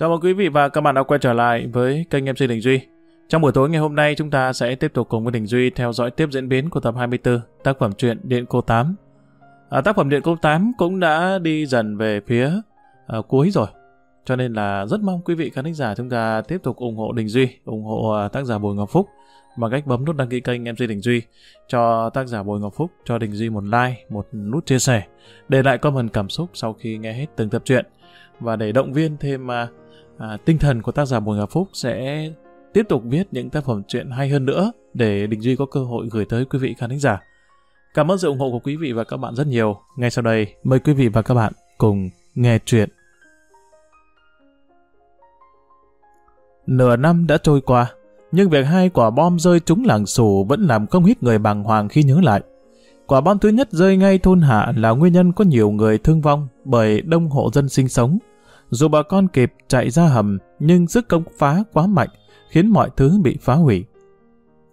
Chào mừng quý vị và các bạn đã quay trở lại với kênh MC Đình Duy. Trong buổi tối ngày hôm nay chúng ta sẽ tiếp tục cùng với Đình Duy theo dõi tiếp diễn biến của tập 24 tác phẩm truyện Điện Cô 8. À, tác phẩm Điện Cô 8 cũng đã đi dần về phía à, cuối rồi. Cho nên là rất mong quý vị khán thính giả chúng ta tiếp tục ủng hộ Đình Duy, ủng hộ à, tác giả Bùi Ngọc Phúc bằng cách bấm nút đăng ký kênh MC Đình Duy cho tác giả Bùi Ngọc Phúc, cho Đình Duy một like, một nút chia sẻ, để lại comment cảm xúc sau khi nghe hết từng tập truyện và để động viên thêm à, à, tinh thần của tác giả Bùi Ngọc Phúc sẽ tiếp tục viết những tác phẩm truyện hay hơn nữa để Đình Duy có cơ hội gửi tới quý vị khán thính giả. Cảm ơn sự ủng hộ của quý vị và các bạn rất nhiều. Ngay sau đây, mời quý vị và các bạn cùng nghe chuyện. Nửa năm đã trôi qua, nhưng việc hai quả bom rơi trúng làng sủ vẫn làm không ít người bàng hoàng khi nhớ lại. Quả bom thứ nhất rơi ngay thôn hạ là nguyên nhân có nhiều người thương vong bởi đông hộ dân sinh sống. Dù bà con kịp chạy ra hầm, nhưng sức công phá quá mạnh, khiến mọi thứ bị phá hủy.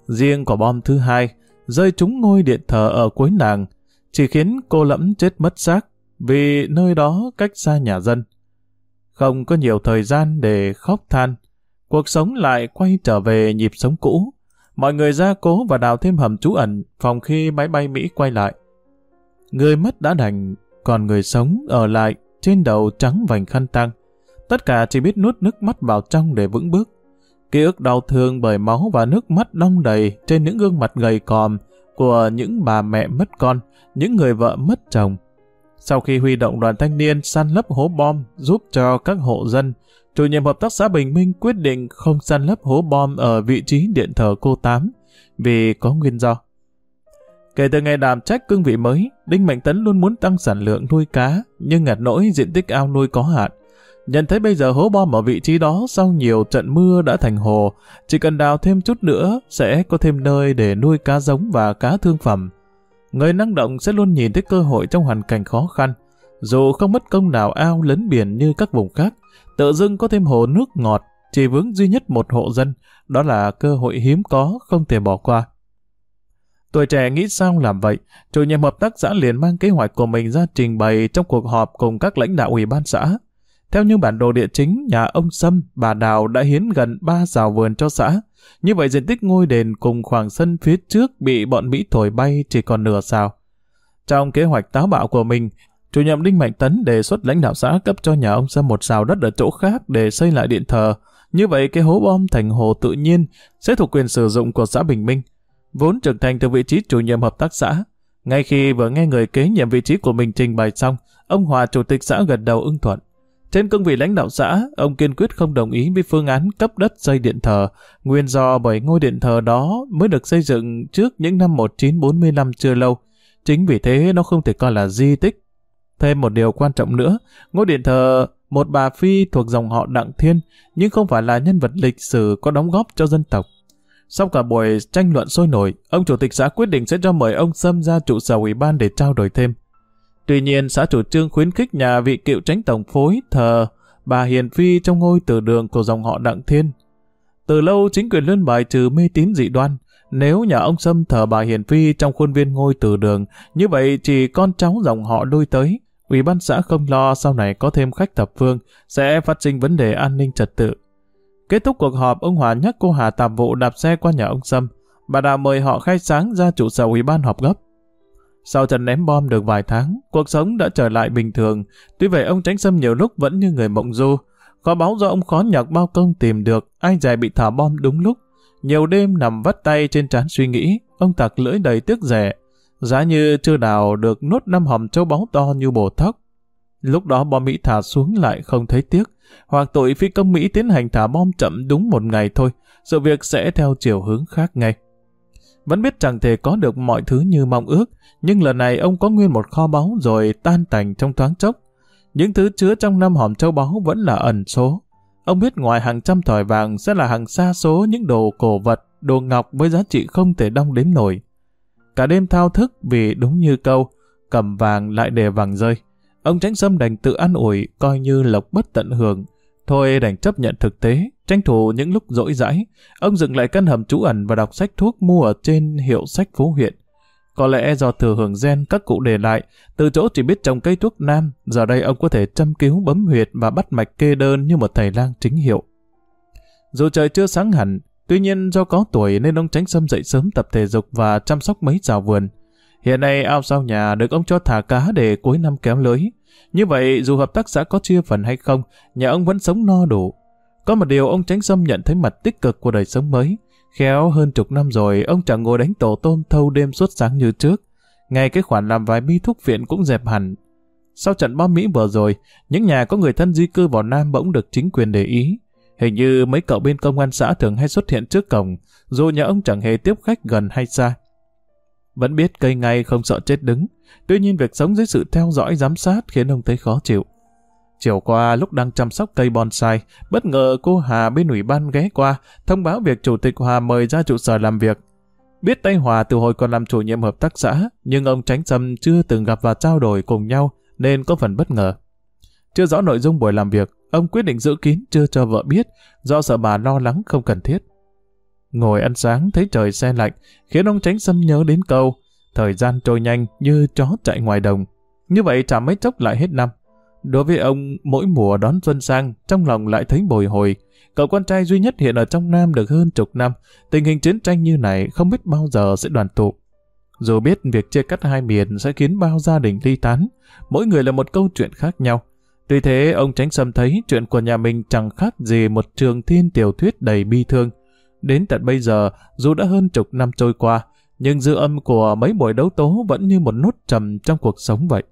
Riêng quả bom thứ hai, rơi trúng ngôi điện thờ ở cuối làng, chỉ khiến cô lẫm chết mất xác, vì nơi đó cách xa nhà dân. Không có nhiều thời gian để khóc than, cuộc sống lại quay trở về nhịp sống cũ. Mọi người ra cố và đào thêm hầm trú ẩn phòng khi máy bay Mỹ quay lại. Người mất đã đành, còn người sống ở lại trên đầu trắng vành khăn tăng Tất cả chỉ biết nuốt nước mắt vào trong để vững bước. Ký ức đau thương bởi máu và nước mắt đong đầy trên những gương mặt gầy còm của những bà mẹ mất con, những người vợ mất chồng. Sau khi huy động đoàn thanh niên săn lấp hố bom giúp cho các hộ dân, chủ nhiệm hợp tác xã Bình Minh quyết định không săn lấp hố bom ở vị trí điện thờ cô Tám vì có nguyên do. Kể từ ngày đảm trách cương vị mới, Đinh Mạnh Tấn luôn muốn tăng sản lượng nuôi cá, nhưng ngặt nỗi diện tích ao nuôi có hạn. Nhận thấy bây giờ hố bom ở vị trí đó sau nhiều trận mưa đã thành hồ, chỉ cần đào thêm chút nữa sẽ có thêm nơi để nuôi cá giống và cá thương phẩm. Người năng động sẽ luôn nhìn thấy cơ hội trong hoàn cảnh khó khăn. Dù không mất công đào ao lấn biển như các vùng khác, tự dưng có thêm hồ nước ngọt, chỉ vướng duy nhất một hộ dân, đó là cơ hội hiếm có không thể bỏ qua. Tuổi trẻ nghĩ sao làm vậy, chủ nhiệm hợp tác xã liền mang kế hoạch của mình ra trình bày trong cuộc họp cùng các lãnh đạo ủy ban xã. Theo như bản đồ địa chính, nhà ông Sâm, bà Đào đã hiến gần 3 rào vườn cho xã. Như vậy diện tích ngôi đền cùng khoảng sân phía trước bị bọn Mỹ thổi bay chỉ còn nửa rào Trong kế hoạch táo bạo của mình, chủ nhiệm Đinh Mạnh Tấn đề xuất lãnh đạo xã cấp cho nhà ông Sâm một rào đất ở chỗ khác để xây lại điện thờ. Như vậy cái hố bom thành hồ tự nhiên sẽ thuộc quyền sử dụng của xã Bình Minh vốn trưởng thành từ vị trí chủ nhiệm hợp tác xã. Ngay khi vừa nghe người kế nhiệm vị trí của mình trình bày xong, ông Hòa chủ tịch xã gật đầu ưng thuận. Trên cương vị lãnh đạo xã, ông kiên quyết không đồng ý với phương án cấp đất xây điện thờ, nguyên do bởi ngôi điện thờ đó mới được xây dựng trước những năm 1945 chưa lâu. Chính vì thế nó không thể coi là di tích. Thêm một điều quan trọng nữa, ngôi điện thờ một bà Phi thuộc dòng họ Đặng Thiên, nhưng không phải là nhân vật lịch sử có đóng góp cho dân tộc. Sau cả buổi tranh luận sôi nổi, ông chủ tịch xã quyết định sẽ cho mời ông Sâm ra trụ sở ủy ban để trao đổi thêm. Tuy nhiên, xã chủ trương khuyến khích nhà vị cựu tránh tổng phối thờ bà Hiền Phi trong ngôi từ đường của dòng họ Đặng Thiên. Từ lâu chính quyền luôn bài trừ mê tín dị đoan. Nếu nhà ông Sâm thờ bà Hiền Phi trong khuôn viên ngôi từ đường, như vậy chỉ con cháu dòng họ đôi tới. Ủy ban xã không lo sau này có thêm khách thập phương sẽ phát sinh vấn đề an ninh trật tự. Kết thúc cuộc họp, ông Hòa nhắc cô Hà tạm vụ đạp xe qua nhà ông Sâm. Bà đã mời họ khai sáng ra trụ sở ủy ban họp gấp. Sau trận ném bom được vài tháng, cuộc sống đã trở lại bình thường. Tuy vậy ông Tránh Sâm nhiều lúc vẫn như người mộng du. Có báo do ông khó nhọc bao công tìm được, ai dài bị thả bom đúng lúc. Nhiều đêm nằm vắt tay trên trán suy nghĩ, ông tặc lưỡi đầy tiếc rẻ. Giá như chưa đào được nốt năm hòm châu báu to như bồ thóc. Lúc đó bom Mỹ thả xuống lại không thấy tiếc hoặc tội phi công Mỹ tiến hành thả bom chậm đúng một ngày thôi, sự việc sẽ theo chiều hướng khác ngay. Vẫn biết chẳng thể có được mọi thứ như mong ước, nhưng lần này ông có nguyên một kho báu rồi tan tành trong thoáng chốc. Những thứ chứa trong năm hòm châu báu vẫn là ẩn số. Ông biết ngoài hàng trăm thỏi vàng sẽ là hàng xa số những đồ cổ vật, đồ ngọc với giá trị không thể đong đếm nổi. Cả đêm thao thức vì đúng như câu, cầm vàng lại để vàng rơi. Ông Tránh Sâm đành tự an ủi, coi như lộc bất tận hưởng. Thôi đành chấp nhận thực tế, tranh thủ những lúc rỗi rãi. Ông dựng lại căn hầm trú ẩn và đọc sách thuốc mua ở trên hiệu sách phố huyện. Có lẽ do thừa hưởng gen các cụ để lại, từ chỗ chỉ biết trồng cây thuốc nam, giờ đây ông có thể chăm cứu bấm huyệt và bắt mạch kê đơn như một thầy lang chính hiệu. Dù trời chưa sáng hẳn, tuy nhiên do có tuổi nên ông tránh sâm dậy sớm tập thể dục và chăm sóc mấy rào vườn. Hiện nay ao sau nhà được ông cho thả cá để cuối năm kéo lưới. Như vậy, dù hợp tác xã có chia phần hay không, nhà ông vẫn sống no đủ. Có một điều ông tránh sâm nhận thấy mặt tích cực của đời sống mới. Khéo hơn chục năm rồi, ông chẳng ngồi đánh tổ tôm thâu đêm suốt sáng như trước. Ngay cái khoản làm vài bi thuốc viện cũng dẹp hẳn. Sau trận bom Mỹ vừa rồi, những nhà có người thân di cư vào Nam bỗng được chính quyền để ý. Hình như mấy cậu bên công an xã thường hay xuất hiện trước cổng, dù nhà ông chẳng hề tiếp khách gần hay xa. Vẫn biết cây ngay không sợ chết đứng, tuy nhiên việc sống dưới sự theo dõi giám sát khiến ông thấy khó chịu. Chiều qua lúc đang chăm sóc cây bonsai, bất ngờ cô Hà bên ủy ban ghé qua, thông báo việc Chủ tịch Hòa mời ra trụ sở làm việc. Biết tay Hòa từ hồi còn làm chủ nhiệm hợp tác xã, nhưng ông Tránh Sâm chưa từng gặp và trao đổi cùng nhau, nên có phần bất ngờ. Chưa rõ nội dung buổi làm việc, ông quyết định giữ kín chưa cho vợ biết, do sợ bà lo lắng không cần thiết. Ngồi ăn sáng thấy trời xe lạnh, khiến ông Tránh Sâm nhớ đến câu, thời gian trôi nhanh như chó chạy ngoài đồng. Như vậy chả mấy chốc lại hết năm. Đối với ông, mỗi mùa đón xuân sang, trong lòng lại thấy bồi hồi. Cậu con trai duy nhất hiện ở trong Nam được hơn chục năm, tình hình chiến tranh như này không biết bao giờ sẽ đoàn tụ. Dù biết việc chia cắt hai miền sẽ khiến bao gia đình ly tán, mỗi người là một câu chuyện khác nhau. Tuy thế, ông Tránh Sâm thấy chuyện của nhà mình chẳng khác gì một trường thiên tiểu thuyết đầy bi thương. Đến tận bây giờ, dù đã hơn chục năm trôi qua, nhưng dư âm của mấy buổi đấu tố vẫn như một nút trầm trong cuộc sống vậy.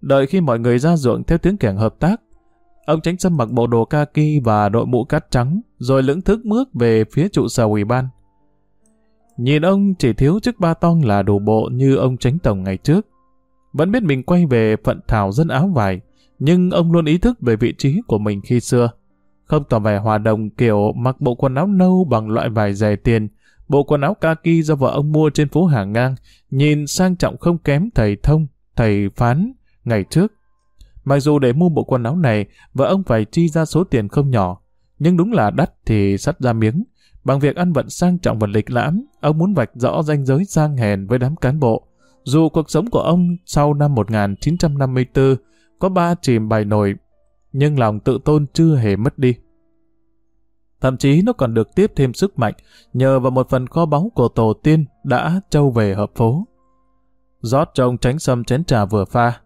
Đợi khi mọi người ra ruộng theo tiếng kẻng hợp tác, ông Tránh Sâm mặc bộ đồ kaki và đội mũ cát trắng, rồi lững thức bước về phía trụ sở ủy ban. Nhìn ông chỉ thiếu chiếc ba tong là đủ bộ như ông Tránh Tổng ngày trước. Vẫn biết mình quay về phận thảo dân áo vải, nhưng ông luôn ý thức về vị trí của mình khi xưa. Không tỏ vẻ hòa đồng kiểu mặc bộ quần áo nâu bằng loại vải rẻ tiền, bộ quần áo kaki do vợ ông mua trên phố hàng ngang, nhìn sang trọng không kém thầy thông, thầy phán, ngày trước. Mặc dù để mua bộ quần áo này, vợ ông phải chi ra số tiền không nhỏ, nhưng đúng là đắt thì sắt ra miếng. Bằng việc ăn vận sang trọng và lịch lãm, ông muốn vạch rõ ranh giới sang hèn với đám cán bộ. Dù cuộc sống của ông sau năm 1954 có ba chìm bài nổi, nhưng lòng tự tôn chưa hề mất đi. Thậm chí nó còn được tiếp thêm sức mạnh nhờ vào một phần kho báu của tổ tiên đã trâu về hợp phố. rót cho tránh sâm chén trà vừa pha,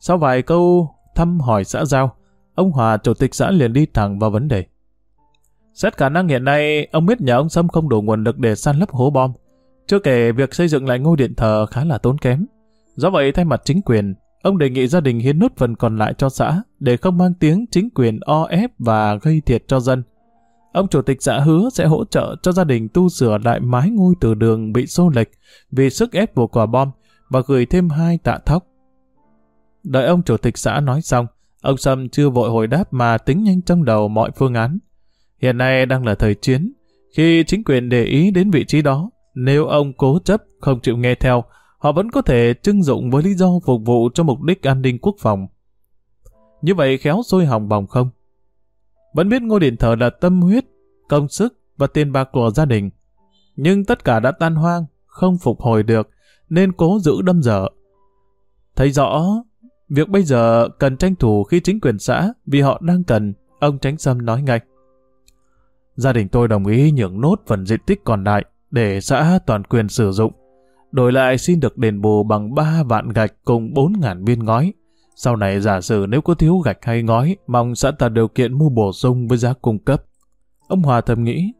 sau vài câu thăm hỏi xã giao, ông Hòa chủ tịch xã liền đi thẳng vào vấn đề. Xét khả năng hiện nay, ông biết nhà ông Sâm không đủ nguồn lực để san lấp hố bom. Chưa kể việc xây dựng lại ngôi điện thờ khá là tốn kém. Do vậy thay mặt chính quyền, ông đề nghị gia đình hiến nốt phần còn lại cho xã để không mang tiếng chính quyền o ép và gây thiệt cho dân. Ông chủ tịch xã hứa sẽ hỗ trợ cho gia đình tu sửa lại mái ngôi từ đường bị xô lệch vì sức ép của quả bom và gửi thêm hai tạ thóc Đợi ông chủ tịch xã nói xong, ông Sâm chưa vội hồi đáp mà tính nhanh trong đầu mọi phương án. Hiện nay đang là thời chiến. Khi chính quyền để ý đến vị trí đó, nếu ông cố chấp không chịu nghe theo, họ vẫn có thể trưng dụng với lý do phục vụ cho mục đích an ninh quốc phòng. Như vậy khéo sôi hỏng bỏng không? Vẫn biết ngôi điện thờ là tâm huyết, công sức và tiền bạc của gia đình. Nhưng tất cả đã tan hoang, không phục hồi được, nên cố giữ đâm dở. Thấy rõ Việc bây giờ cần tranh thủ khi chính quyền xã vì họ đang cần, ông Tránh Sâm nói ngay. Gia đình tôi đồng ý nhượng nốt phần diện tích còn lại để xã toàn quyền sử dụng. Đổi lại xin được đền bù bằng 3 vạn gạch cùng 4.000 viên ngói. Sau này giả sử nếu có thiếu gạch hay ngói, mong xã tạo điều kiện mua bổ sung với giá cung cấp. Ông Hòa thầm nghĩ,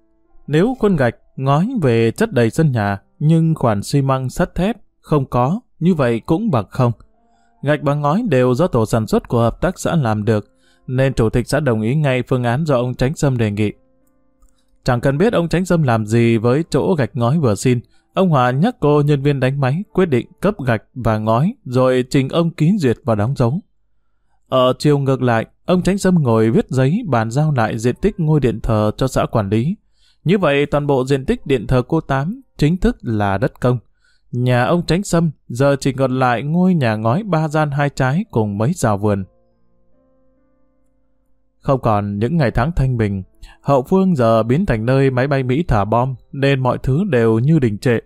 nếu khuôn gạch, ngói về chất đầy sân nhà, nhưng khoản xi măng sắt thép không có, như vậy cũng bằng không. Gạch bằng ngói đều do tổ sản xuất của hợp tác xã làm được, nên chủ tịch xã đồng ý ngay phương án do ông Tránh Sâm đề nghị. Chẳng cần biết ông Tránh Sâm làm gì với chỗ gạch ngói vừa xin, ông Hòa nhắc cô nhân viên đánh máy quyết định cấp gạch và ngói rồi trình ông ký duyệt và đóng dấu. Ở chiều ngược lại, ông Tránh Sâm ngồi viết giấy bàn giao lại diện tích ngôi điện thờ cho xã quản lý. Như vậy toàn bộ diện tích điện thờ cô Tám chính thức là đất công. Nhà ông Tránh Sâm giờ chỉ còn lại ngôi nhà ngói ba gian hai trái cùng mấy rào vườn. Không còn những ngày tháng thanh bình, hậu phương giờ biến thành nơi máy bay Mỹ thả bom nên mọi thứ đều như đình trệ.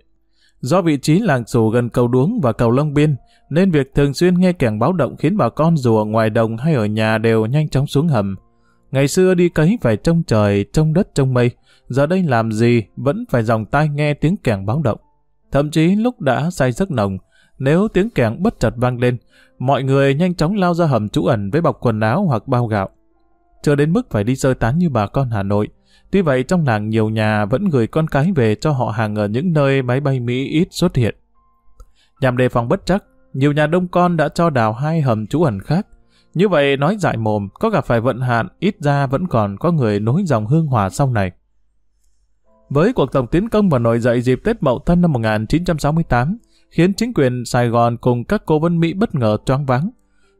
Do vị trí làng xù gần cầu Đuống và cầu Long Biên, nên việc thường xuyên nghe kèn báo động khiến bà con dù ở ngoài đồng hay ở nhà đều nhanh chóng xuống hầm. Ngày xưa đi cấy phải trông trời, trông đất, trông mây, giờ đây làm gì vẫn phải dòng tai nghe tiếng kèn báo động. Thậm chí lúc đã say giấc nồng, nếu tiếng kèn bất chợt vang lên, mọi người nhanh chóng lao ra hầm trú ẩn với bọc quần áo hoặc bao gạo. Chưa đến mức phải đi sơ tán như bà con Hà Nội. Tuy vậy trong làng nhiều nhà vẫn gửi con cái về cho họ hàng ở những nơi máy bay Mỹ ít xuất hiện. Nhằm đề phòng bất chắc, nhiều nhà đông con đã cho đào hai hầm trú ẩn khác. Như vậy nói dại mồm, có gặp phải vận hạn, ít ra vẫn còn có người nối dòng hương hòa sau này. Với cuộc tổng tiến công và nổi dậy dịp Tết Mậu Thân năm 1968, khiến chính quyền Sài Gòn cùng các cố vấn Mỹ bất ngờ choáng váng.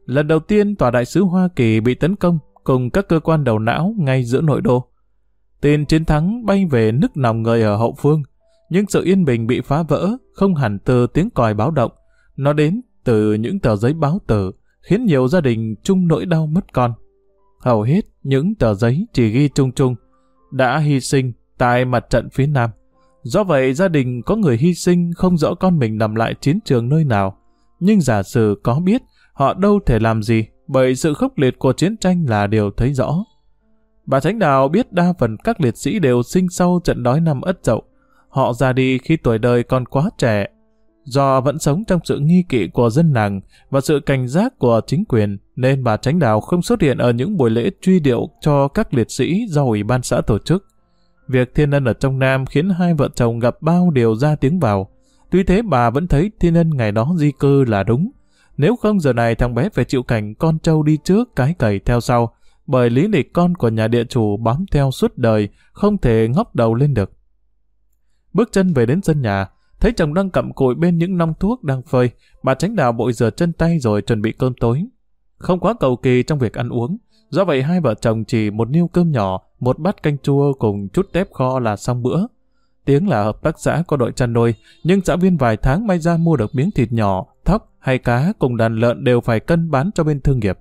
Lần đầu tiên tòa đại sứ Hoa Kỳ bị tấn công cùng các cơ quan đầu não ngay giữa nội đô. Tin chiến thắng bay về nức lòng người ở hậu phương, nhưng sự yên bình bị phá vỡ không hẳn từ tiếng còi báo động, nó đến từ những tờ giấy báo tử, khiến nhiều gia đình chung nỗi đau mất con. Hầu hết những tờ giấy chỉ ghi chung chung, đã hy sinh tại mặt trận phía Nam. Do vậy gia đình có người hy sinh không rõ con mình nằm lại chiến trường nơi nào. Nhưng giả sử có biết, họ đâu thể làm gì, bởi sự khốc liệt của chiến tranh là điều thấy rõ. Bà Tránh Đào biết đa phần các liệt sĩ đều sinh sau trận đói năm Ất Dậu. Họ ra đi khi tuổi đời còn quá trẻ. Do vẫn sống trong sự nghi kỵ của dân làng và sự cảnh giác của chính quyền, nên bà Tránh Đào không xuất hiện ở những buổi lễ truy điệu cho các liệt sĩ do Ủy ban xã tổ chức. Việc thiên ân ở trong Nam khiến hai vợ chồng gặp bao điều ra tiếng vào. Tuy thế bà vẫn thấy thiên ân ngày đó di cư là đúng. Nếu không giờ này thằng bé phải chịu cảnh con trâu đi trước cái cầy theo sau, bởi lý lịch con của nhà địa chủ bám theo suốt đời, không thể ngóc đầu lên được. Bước chân về đến sân nhà, thấy chồng đang cặm cụi bên những nong thuốc đang phơi, bà tránh đào bội rửa chân tay rồi chuẩn bị cơm tối. Không quá cầu kỳ trong việc ăn uống, do vậy hai vợ chồng chỉ một niêu cơm nhỏ, một bát canh chua cùng chút tép kho là xong bữa. Tiếng là hợp tác xã có đội chăn nuôi, nhưng xã viên vài tháng may ra mua được miếng thịt nhỏ, thóc hay cá cùng đàn lợn đều phải cân bán cho bên thương nghiệp.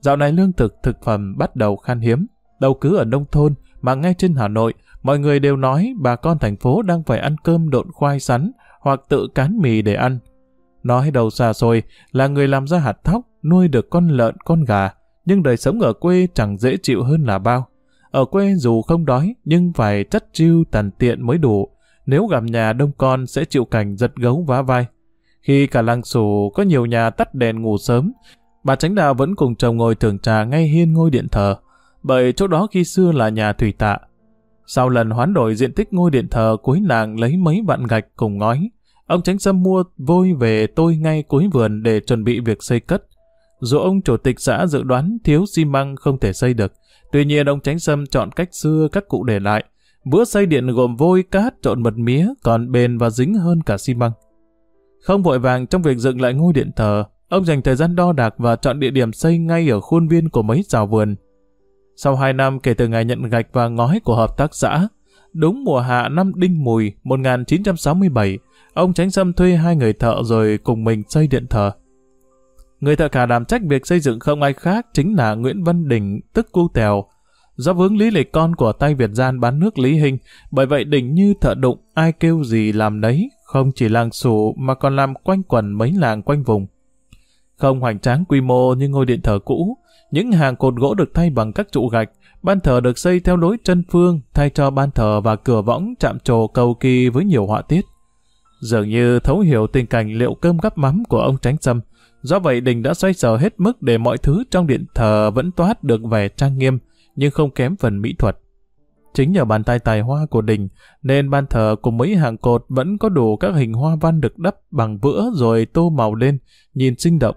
Dạo này lương thực, thực phẩm bắt đầu khan hiếm. Đâu cứ ở nông thôn, mà ngay trên Hà Nội, mọi người đều nói bà con thành phố đang phải ăn cơm độn khoai sắn hoặc tự cán mì để ăn. Nói đầu xa xôi là người làm ra hạt thóc, nuôi được con lợn, con gà, nhưng đời sống ở quê chẳng dễ chịu hơn là bao. Ở quê dù không đói, nhưng phải chất chiêu tàn tiện mới đủ. Nếu gặp nhà đông con sẽ chịu cảnh giật gấu vá vai. Khi cả làng xù có nhiều nhà tắt đèn ngủ sớm, bà Tránh Đào vẫn cùng chồng ngồi thưởng trà ngay hiên ngôi điện thờ, bởi chỗ đó khi xưa là nhà thủy tạ. Sau lần hoán đổi diện tích ngôi điện thờ cuối làng lấy mấy vạn gạch cùng ngói, ông Tránh Sâm mua vôi về tôi ngay cuối vườn để chuẩn bị việc xây cất. Dù ông chủ tịch xã dự đoán thiếu xi măng không thể xây được, tuy nhiên ông Tránh Sâm chọn cách xưa các cụ để lại. Bữa xây điện gồm vôi, cát, trộn mật mía, còn bền và dính hơn cả xi măng. Không vội vàng trong việc dựng lại ngôi điện thờ, ông dành thời gian đo đạc và chọn địa điểm xây ngay ở khuôn viên của mấy rào vườn. Sau 2 năm kể từ ngày nhận gạch và ngói của hợp tác xã, đúng mùa hạ năm Đinh Mùi 1967, ông Tránh Sâm thuê hai người thợ rồi cùng mình xây điện thờ. Người thợ cả đảm trách việc xây dựng không ai khác chính là Nguyễn Văn Đình, tức Cu Tèo. Do vướng lý lịch con của tay Việt gian bán nước Lý Hình, bởi vậy Đình như thợ đụng, ai kêu gì làm đấy, không chỉ làng sủ mà còn làm quanh quần mấy làng quanh vùng. Không hoành tráng quy mô như ngôi điện thờ cũ, những hàng cột gỗ được thay bằng các trụ gạch, ban thờ được xây theo lối chân phương thay cho ban thờ và cửa võng chạm trồ cầu kỳ với nhiều họa tiết. Dường như thấu hiểu tình cảnh liệu cơm gắp mắm của ông Tránh Sâm, do vậy Đình đã xoay sở hết mức để mọi thứ trong điện thờ vẫn toát được vẻ trang nghiêm, nhưng không kém phần mỹ thuật. Chính nhờ bàn tay tài hoa của Đình, nên ban thờ cùng mấy hàng cột vẫn có đủ các hình hoa văn được đắp bằng vữa rồi tô màu lên, nhìn sinh động.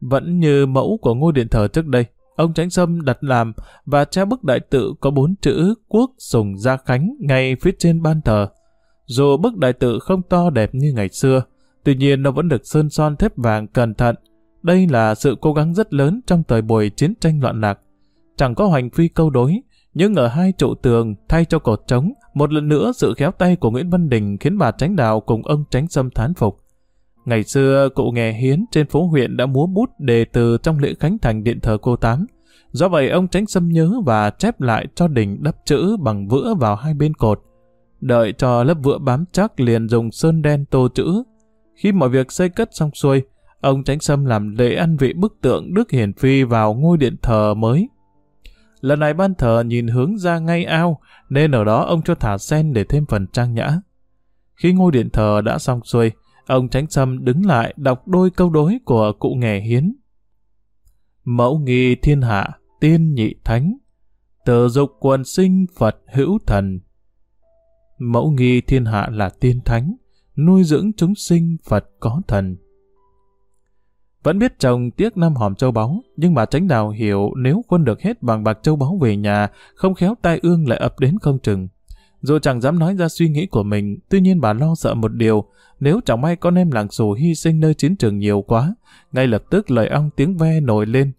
Vẫn như mẫu của ngôi điện thờ trước đây, ông Tránh Sâm đặt làm và treo bức đại tự có bốn chữ Quốc Sùng Gia Khánh ngay phía trên ban thờ. Dù bức đại tự không to đẹp như ngày xưa, tuy nhiên nó vẫn được sơn son thép vàng cẩn thận. Đây là sự cố gắng rất lớn trong thời buổi chiến tranh loạn lạc. Chẳng có hoành phi câu đối, nhưng ở hai trụ tường thay cho cột trống, một lần nữa sự khéo tay của Nguyễn Văn Đình khiến bà Tránh Đào cùng ông Tránh Sâm thán phục. Ngày xưa, cụ nghề hiến trên phố huyện đã múa bút đề từ trong lễ khánh thành điện thờ cô Tám. Do vậy, ông Tránh Sâm nhớ và chép lại cho Đình đắp chữ bằng vữa vào hai bên cột. Đợi cho lớp vữa bám chắc liền dùng sơn đen tô chữ. Khi mọi việc xây cất xong xuôi, ông Tránh Sâm làm lễ ăn vị bức tượng Đức Hiển Phi vào ngôi điện thờ mới. Lần này ban thờ nhìn hướng ra ngay ao, nên ở đó ông cho thả sen để thêm phần trang nhã. Khi ngôi điện thờ đã xong xuôi, ông Tránh Sâm đứng lại đọc đôi câu đối của cụ nghề hiến. Mẫu nghi thiên hạ, tiên nhị thánh, tờ dục quần sinh Phật hữu thần. Mẫu nghi thiên hạ là tiên thánh, nuôi dưỡng chúng sinh Phật có thần. Vẫn biết chồng tiếc năm hòm châu báu, nhưng bà tránh đào hiểu nếu quân được hết bằng bạc châu báu về nhà, không khéo tai ương lại ập đến không chừng. Dù chẳng dám nói ra suy nghĩ của mình, tuy nhiên bà lo sợ một điều, nếu chẳng may con em làng xù hy sinh nơi chiến trường nhiều quá, ngay lập tức lời ong tiếng ve nổi lên.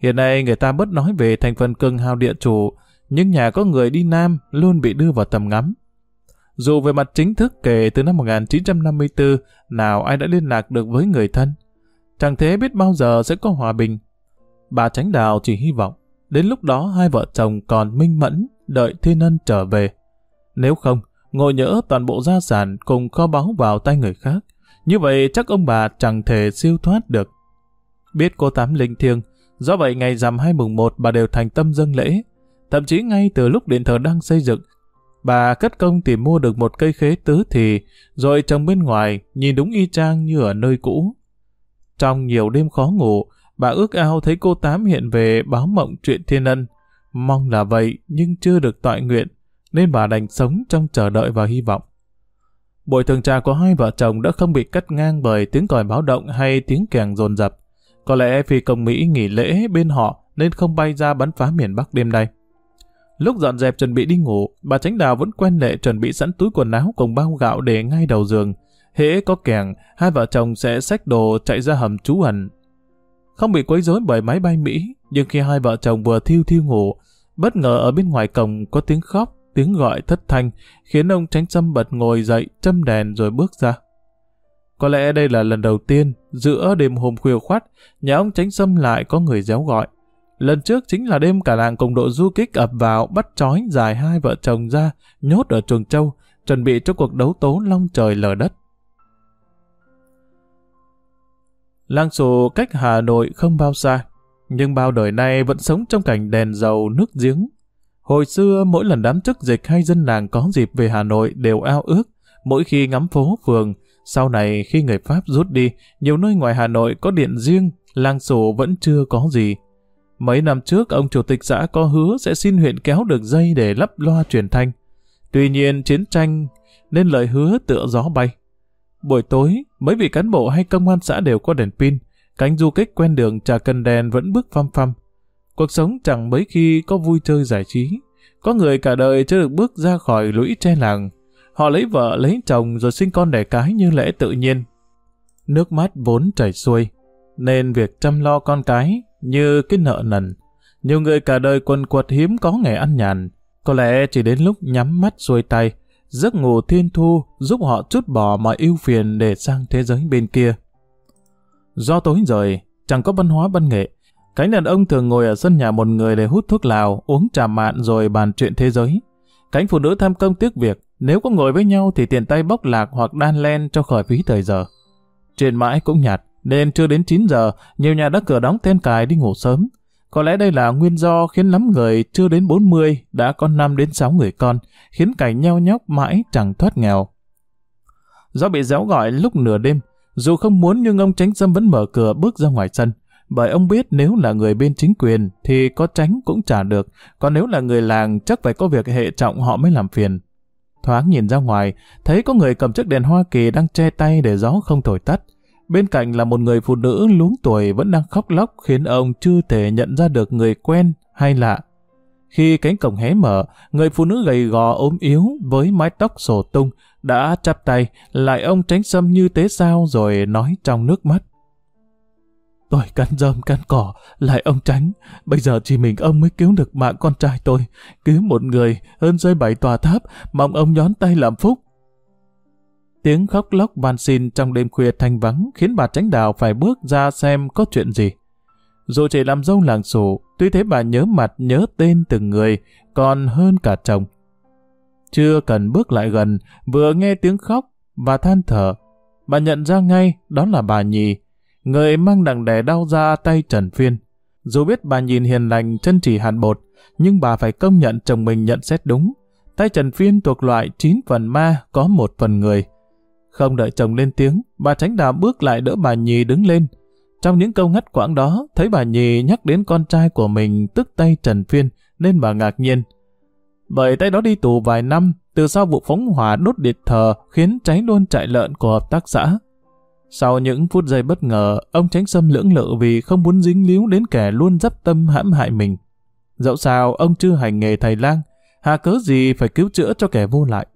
Hiện nay người ta bớt nói về thành phần cường hào địa chủ, nhưng nhà có người đi Nam luôn bị đưa vào tầm ngắm. Dù về mặt chính thức kể từ năm 1954, nào ai đã liên lạc được với người thân, chẳng thế biết bao giờ sẽ có hòa bình. Bà Tránh Đào chỉ hy vọng, đến lúc đó hai vợ chồng còn minh mẫn, đợi thiên ân trở về. Nếu không, ngồi nhỡ toàn bộ gia sản cùng kho báu vào tay người khác, như vậy chắc ông bà chẳng thể siêu thoát được. Biết cô Tám linh thiêng, do vậy ngày rằm hai mùng một bà đều thành tâm dâng lễ. Thậm chí ngay từ lúc điện thờ đang xây dựng, bà cất công tìm mua được một cây khế tứ thì, rồi trồng bên ngoài, nhìn đúng y chang như ở nơi cũ. Trong nhiều đêm khó ngủ, bà ước ao thấy cô Tám hiện về báo mộng chuyện thiên ân. Mong là vậy, nhưng chưa được tọa nguyện, nên bà đành sống trong chờ đợi và hy vọng. Buổi thường trà của hai vợ chồng đã không bị cắt ngang bởi tiếng còi báo động hay tiếng kèn dồn dập. Có lẽ phi công Mỹ nghỉ lễ bên họ nên không bay ra bắn phá miền Bắc đêm nay. Lúc dọn dẹp chuẩn bị đi ngủ, bà Tránh Đào vẫn quen lệ chuẩn bị sẵn túi quần áo cùng bao gạo để ngay đầu giường. Hễ có kèn, hai vợ chồng sẽ xách đồ chạy ra hầm trú ẩn. Không bị quấy rối bởi máy bay Mỹ, nhưng khi hai vợ chồng vừa thiêu thiêu ngủ, bất ngờ ở bên ngoài cổng có tiếng khóc, tiếng gọi thất thanh, khiến ông Tránh Sâm bật ngồi dậy, châm đèn rồi bước ra. Có lẽ đây là lần đầu tiên, giữa đêm hôm khuya khoát, nhà ông Tránh Sâm lại có người réo gọi. Lần trước chính là đêm cả làng cùng độ du kích ập vào bắt trói dài hai vợ chồng ra, nhốt ở chuồng châu, chuẩn bị cho cuộc đấu tố long trời lở đất. Lang Sù cách Hà Nội không bao xa, nhưng bao đời nay vẫn sống trong cảnh đèn dầu nước giếng. Hồi xưa, mỗi lần đám chức dịch hay dân làng có dịp về Hà Nội đều ao ước, mỗi khi ngắm phố phường. Sau này, khi người Pháp rút đi, nhiều nơi ngoài Hà Nội có điện riêng, Lang Sù vẫn chưa có gì. Mấy năm trước, ông chủ tịch xã có hứa sẽ xin huyện kéo được dây để lắp loa truyền thanh. Tuy nhiên, chiến tranh nên lời hứa tựa gió bay. Buổi tối, mấy vị cán bộ hay công an xã đều có đèn pin. Cánh du kích quen đường trà cần đèn vẫn bước phăm phăm. Cuộc sống chẳng mấy khi có vui chơi giải trí. Có người cả đời chưa được bước ra khỏi lũy tre làng. Họ lấy vợ, lấy chồng rồi sinh con đẻ cái như lẽ tự nhiên. Nước mắt vốn chảy xuôi, nên việc chăm lo con cái như cái nợ nần. Nhiều người cả đời quần quật hiếm có ngày ăn nhàn. Có lẽ chỉ đến lúc nhắm mắt xuôi tay, giấc ngủ thiên thu giúp họ chút bỏ mọi ưu phiền để sang thế giới bên kia. Do tối rồi, chẳng có văn hóa văn nghệ. Cánh đàn ông thường ngồi ở sân nhà một người để hút thuốc lào, uống trà mạn rồi bàn chuyện thế giới. Cánh phụ nữ tham công tiếc việc, nếu có ngồi với nhau thì tiền tay bóc lạc hoặc đan len cho khỏi phí thời giờ. Chuyện mãi cũng nhạt, nên chưa đến 9 giờ, nhiều nhà đã cửa đóng then cài đi ngủ sớm. Có lẽ đây là nguyên do khiến lắm người chưa đến 40 đã có 5 đến 6 người con, khiến cảnh nhau nhóc mãi chẳng thoát nghèo. Do bị réo gọi lúc nửa đêm, dù không muốn nhưng ông tránh dâm vẫn mở cửa bước ra ngoài sân, bởi ông biết nếu là người bên chính quyền thì có tránh cũng trả được, còn nếu là người làng chắc phải có việc hệ trọng họ mới làm phiền. Thoáng nhìn ra ngoài, thấy có người cầm chiếc đèn Hoa Kỳ đang che tay để gió không thổi tắt. Bên cạnh là một người phụ nữ luống tuổi vẫn đang khóc lóc khiến ông chưa thể nhận ra được người quen hay lạ. Khi cánh cổng hé mở, người phụ nữ gầy gò ốm yếu với mái tóc sổ tung đã chắp tay lại ông tránh xâm như tế sao rồi nói trong nước mắt. Tôi cắn rơm cắn cỏ, lại ông tránh. Bây giờ chỉ mình ông mới cứu được mạng con trai tôi. Cứu một người hơn rơi bảy tòa tháp, mong ông nhón tay làm phúc. Tiếng khóc lóc van xin trong đêm khuya thanh vắng khiến bà tránh đào phải bước ra xem có chuyện gì. Dù chỉ làm dâu làng sổ, tuy thế bà nhớ mặt nhớ tên từng người, còn hơn cả chồng. Chưa cần bước lại gần, vừa nghe tiếng khóc và than thở. Bà nhận ra ngay đó là bà nhì, người mang nặng đè đau ra tay Trần Phiên. Dù biết bà nhìn hiền lành chân chỉ hàn bột, nhưng bà phải công nhận chồng mình nhận xét đúng. Tay Trần Phiên thuộc loại 9 phần ma, có một phần người. Không đợi chồng lên tiếng, bà tránh đà bước lại đỡ bà nhì đứng lên. Trong những câu ngắt quãng đó, thấy bà nhì nhắc đến con trai của mình tức tay Trần Phiên, nên bà ngạc nhiên. Bởi tay đó đi tù vài năm, từ sau vụ phóng hỏa đốt điện thờ khiến cháy luôn trại lợn của hợp tác xã. Sau những phút giây bất ngờ, ông tránh xâm lưỡng lự vì không muốn dính líu đến kẻ luôn dấp tâm hãm hại mình. Dẫu sao, ông chưa hành nghề thầy lang, hà cớ gì phải cứu chữa cho kẻ vô lại.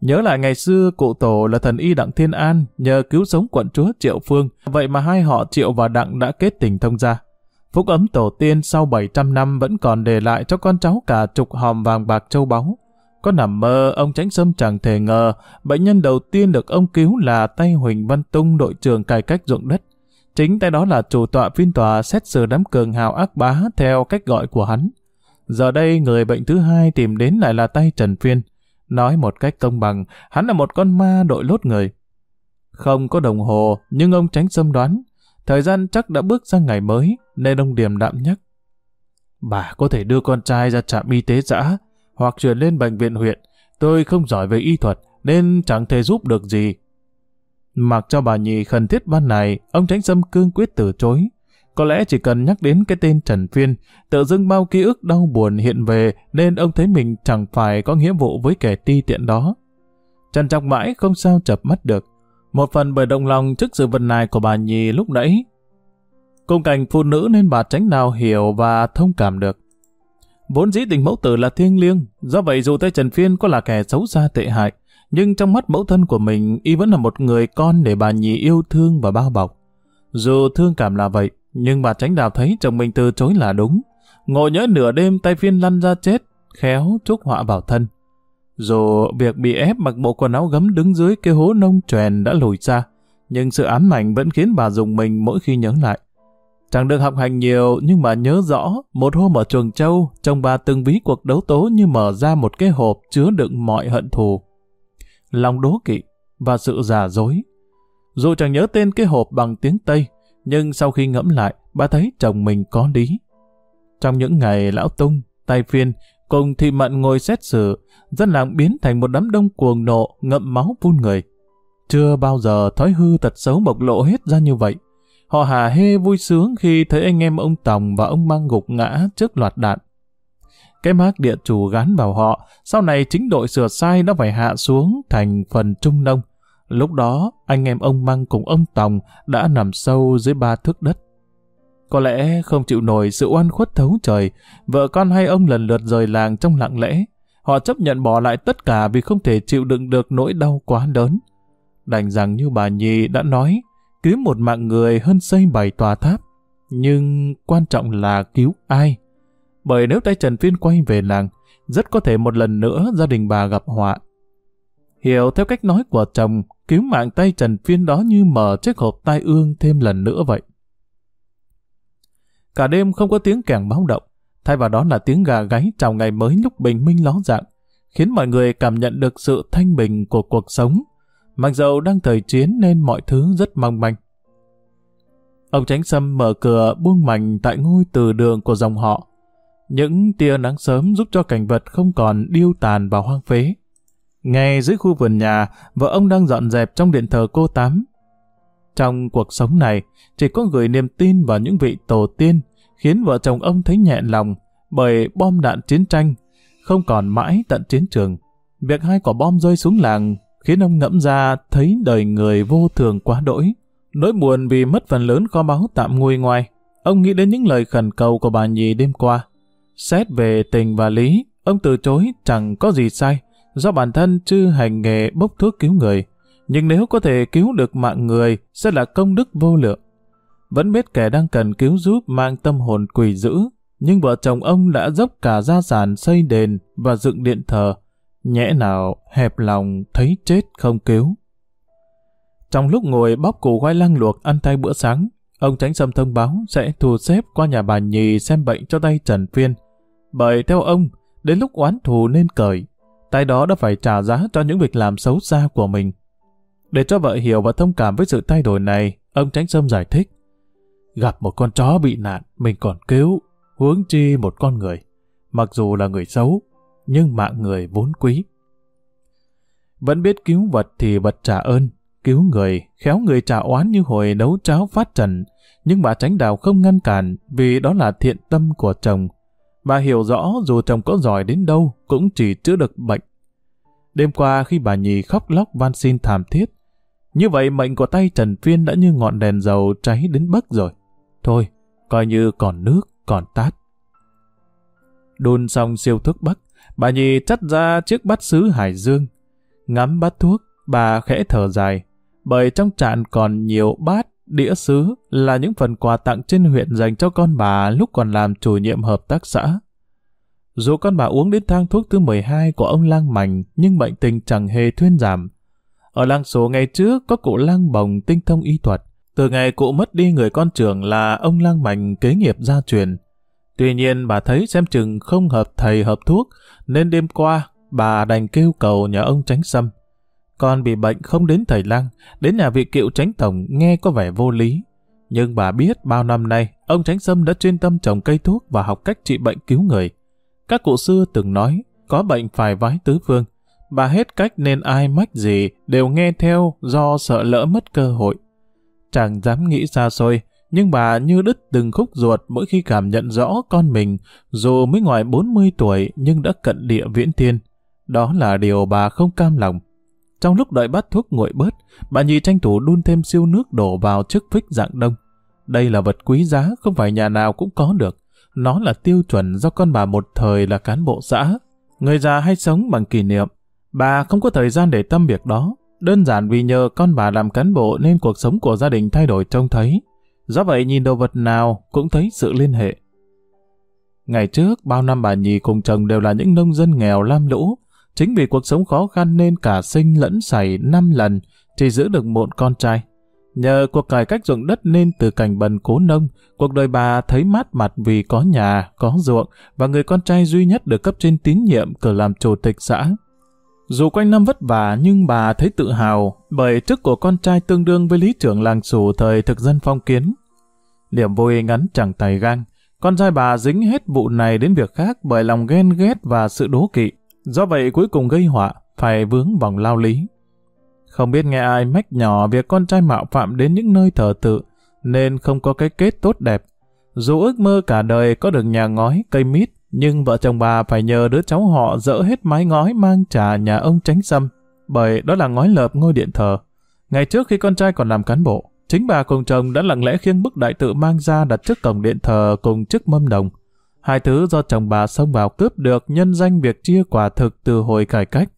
Nhớ lại ngày xưa cụ tổ là thần y Đặng Thiên An nhờ cứu sống quận chúa Triệu Phương, vậy mà hai họ Triệu và Đặng đã kết tình thông gia. Phúc ấm tổ tiên sau 700 năm vẫn còn để lại cho con cháu cả chục hòm vàng bạc châu báu. Có nằm mơ, ông Tránh Sâm chẳng thể ngờ, bệnh nhân đầu tiên được ông cứu là tay Huỳnh Văn Tung đội trưởng cải cách ruộng đất. Chính tay đó là chủ tọa phiên tòa xét xử đám cường hào ác bá theo cách gọi của hắn. Giờ đây người bệnh thứ hai tìm đến lại là tay Trần Phiên. Nói một cách công bằng, hắn là một con ma đội lốt người. Không có đồng hồ, nhưng ông Tránh xâm đoán, thời gian chắc đã bước sang ngày mới, nên ông điềm đạm nhắc. Bà có thể đưa con trai ra trạm y tế xã, hoặc chuyển lên bệnh viện huyện. Tôi không giỏi về y thuật, nên chẳng thể giúp được gì. Mặc cho bà nhì khẩn thiết ban này, ông Tránh xâm cương quyết từ chối. Có lẽ chỉ cần nhắc đến cái tên Trần Phiên, tự dưng bao ký ức đau buồn hiện về nên ông thấy mình chẳng phải có nghĩa vụ với kẻ ti tiện đó. Trần trọng mãi không sao chập mắt được. Một phần bởi động lòng trước sự vần này của bà nhì lúc nãy. Cùng cảnh phụ nữ nên bà tránh nào hiểu và thông cảm được. Vốn dĩ tình mẫu tử là thiêng liêng, do vậy dù tay Trần Phiên có là kẻ xấu xa tệ hại, nhưng trong mắt mẫu thân của mình, y vẫn là một người con để bà nhì yêu thương và bao bọc. Dù thương cảm là vậy, nhưng bà tránh đào thấy chồng mình từ chối là đúng. Ngộ nhớ nửa đêm tay Phiên lăn ra chết, khéo chúc họa vào thân. Dù việc bị ép mặc bộ quần áo gấm đứng dưới cái hố nông trèn đã lùi xa, nhưng sự ám ảnh vẫn khiến bà dùng mình mỗi khi nhớ lại. Chẳng được học hành nhiều nhưng mà nhớ rõ một hôm ở Trường Châu chồng bà từng ví cuộc đấu tố như mở ra một cái hộp chứa đựng mọi hận thù. Lòng đố kỵ và sự giả dối. Dù chẳng nhớ tên cái hộp bằng tiếng Tây nhưng sau khi ngẫm lại bà thấy chồng mình có lý. Trong những ngày lão tung, tay phiên cùng thị mận ngồi xét xử dân làng biến thành một đám đông cuồng nộ ngậm máu phun người. Chưa bao giờ thói hư tật xấu bộc lộ hết ra như vậy. Họ hà hê vui sướng khi thấy anh em ông Tòng và ông Mang gục ngã trước loạt đạn. Cái mác địa chủ gắn vào họ, sau này chính đội sửa sai đã phải hạ xuống thành phần trung nông. Lúc đó, anh em ông Măng cùng ông Tòng đã nằm sâu dưới ba thước đất. Có lẽ không chịu nổi sự oan khuất thấu trời, vợ con hai ông lần lượt rời làng trong lặng lẽ. Họ chấp nhận bỏ lại tất cả vì không thể chịu đựng được nỗi đau quá lớn. Đành rằng như bà Nhi đã nói, cứu một mạng người hơn xây bảy tòa tháp. Nhưng quan trọng là cứu ai? Bởi nếu tay Trần Phiên quay về làng, rất có thể một lần nữa gia đình bà gặp họa. Hiểu theo cách nói của chồng, cứu mạng tay Trần Phiên đó như mở chiếc hộp tai ương thêm lần nữa vậy. Cả đêm không có tiếng kèn báo động, thay vào đó là tiếng gà gáy chào ngày mới lúc bình minh ló dạng, khiến mọi người cảm nhận được sự thanh bình của cuộc sống, Mặc dầu đang thời chiến nên mọi thứ rất mong manh. Ông Tránh Sâm mở cửa buông mảnh tại ngôi từ đường của dòng họ. Những tia nắng sớm giúp cho cảnh vật không còn điêu tàn và hoang phế. Ngay dưới khu vườn nhà, vợ ông đang dọn dẹp trong điện thờ cô Tám. Trong cuộc sống này, chỉ có gửi niềm tin vào những vị tổ tiên, khiến vợ chồng ông thấy nhẹ lòng, bởi bom đạn chiến tranh không còn mãi tận chiến trường. Việc hai quả bom rơi xuống làng khiến ông ngẫm ra thấy đời người vô thường quá đỗi. Nỗi buồn vì mất phần lớn kho báu tạm nguôi ngoài. Ông nghĩ đến những lời khẩn cầu của bà nhì đêm qua. Xét về tình và lý, ông từ chối chẳng có gì sai, do bản thân chưa hành nghề bốc thuốc cứu người. Nhưng nếu có thể cứu được mạng người, sẽ là công đức vô lượng. Vẫn biết kẻ đang cần cứu giúp mang tâm hồn quỷ dữ, nhưng vợ chồng ông đã dốc cả gia sản xây đền và dựng điện thờ, nhẽ nào hẹp lòng thấy chết không cứu. Trong lúc ngồi bóc củ khoai lang luộc ăn tay bữa sáng, ông Tránh Sâm thông báo sẽ thu xếp qua nhà bà nhì xem bệnh cho tay Trần Phiên. Bởi theo ông, đến lúc oán thù nên cởi tay đó đã phải trả giá cho những việc làm xấu xa của mình. Để cho vợ hiểu và thông cảm với sự thay đổi này, ông Tránh Sâm giải thích. Gặp một con chó bị nạn, mình còn cứu, huống chi một con người. Mặc dù là người xấu, nhưng mạng người vốn quý. Vẫn biết cứu vật thì vật trả ơn, cứu người, khéo người trả oán như hồi nấu cháo phát trần, nhưng bà tránh đào không ngăn cản vì đó là thiện tâm của chồng. Bà hiểu rõ dù chồng có giỏi đến đâu cũng chỉ chữa được bệnh. Đêm qua khi bà nhì khóc lóc van xin thảm thiết, như vậy mệnh của tay Trần Phiên đã như ngọn đèn dầu cháy đến bấc rồi. Thôi, coi như còn nước, còn tát. Đun xong siêu thuốc bắc, bà nhì chắt ra chiếc bát sứ Hải Dương. Ngắm bát thuốc, bà khẽ thở dài, bởi trong trạn còn nhiều bát, đĩa sứ là những phần quà tặng trên huyện dành cho con bà lúc còn làm chủ nhiệm hợp tác xã. Dù con bà uống đến thang thuốc thứ 12 của ông Lang Mành, nhưng bệnh tình chẳng hề thuyên giảm. Ở làng số ngày trước có cụ Lang Bồng tinh thông y thuật. Từ ngày cụ mất đi người con trưởng là ông Lang Mành kế nghiệp gia truyền. Tuy nhiên bà thấy xem chừng không hợp thầy hợp thuốc, nên đêm qua bà đành kêu cầu nhờ ông tránh xâm. Con bị bệnh không đến thầy lang, đến nhà vị cựu tránh tổng nghe có vẻ vô lý. Nhưng bà biết bao năm nay, ông tránh sâm đã chuyên tâm trồng cây thuốc và học cách trị bệnh cứu người. Các cụ xưa từng nói, có bệnh phải vái tứ phương. Bà hết cách nên ai mách gì đều nghe theo do sợ lỡ mất cơ hội. Chẳng dám nghĩ xa xôi, nhưng bà như đứt từng khúc ruột mỗi khi cảm nhận rõ con mình, dù mới ngoài 40 tuổi nhưng đã cận địa viễn thiên. Đó là điều bà không cam lòng. Trong lúc đợi bát thuốc nguội bớt, bà nhị tranh thủ đun thêm siêu nước đổ vào chiếc phích dạng đông. Đây là vật quý giá, không phải nhà nào cũng có được. Nó là tiêu chuẩn do con bà một thời là cán bộ xã. Người già hay sống bằng kỷ niệm. Bà không có thời gian để tâm việc đó. Đơn giản vì nhờ con bà làm cán bộ nên cuộc sống của gia đình thay đổi trông thấy. Do vậy nhìn đồ vật nào cũng thấy sự liên hệ. Ngày trước, bao năm bà nhì cùng chồng đều là những nông dân nghèo lam lũ, Chính vì cuộc sống khó khăn nên cả sinh lẫn sảy năm lần, chỉ giữ được một con trai. Nhờ cuộc cải cách ruộng đất nên từ cảnh bần cố nông, cuộc đời bà thấy mát mặt vì có nhà, có ruộng và người con trai duy nhất được cấp trên tín nhiệm cử làm chủ tịch xã. Dù quanh năm vất vả nhưng bà thấy tự hào bởi chức của con trai tương đương với lý trưởng làng sủ thời thực dân phong kiến. Niềm vui ngắn chẳng tài gan, con trai bà dính hết vụ này đến việc khác bởi lòng ghen ghét và sự đố kỵ. Do vậy cuối cùng gây họa, phải vướng vòng lao lý. Không biết nghe ai mách nhỏ việc con trai mạo phạm đến những nơi thờ tự, nên không có cái kết tốt đẹp. Dù ước mơ cả đời có được nhà ngói, cây mít, nhưng vợ chồng bà phải nhờ đứa cháu họ dỡ hết mái ngói mang trả nhà ông tránh xâm, bởi đó là ngói lợp ngôi điện thờ. Ngày trước khi con trai còn làm cán bộ, chính bà cùng chồng đã lặng lẽ khiêng bức đại tự mang ra đặt trước cổng điện thờ cùng chiếc mâm đồng. Hai thứ do chồng bà xông vào cướp được nhân danh việc chia quả thực từ hồi cải cách.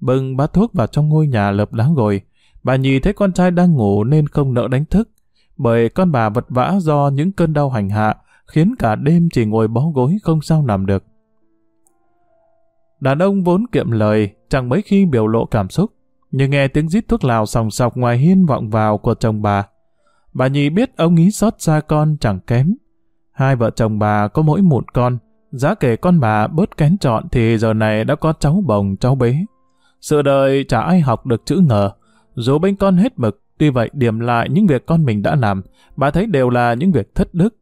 Bưng bát thuốc vào trong ngôi nhà lợp lá gồi, bà nhì thấy con trai đang ngủ nên không nỡ đánh thức, bởi con bà vật vã do những cơn đau hành hạ, khiến cả đêm chỉ ngồi bó gối không sao nằm được. Đàn ông vốn kiệm lời, chẳng mấy khi biểu lộ cảm xúc, nhưng nghe tiếng rít thuốc lào sòng sọc ngoài hiên vọng vào của chồng bà. Bà nhì biết ông ý xót xa con chẳng kém, Hai vợ chồng bà có mỗi một con. Giá kể con bà bớt kén chọn thì giờ này đã có cháu bồng cháu bế. Sự đời chả ai học được chữ ngờ. Dù bên con hết mực, tuy vậy điểm lại những việc con mình đã làm, bà thấy đều là những việc thất đức.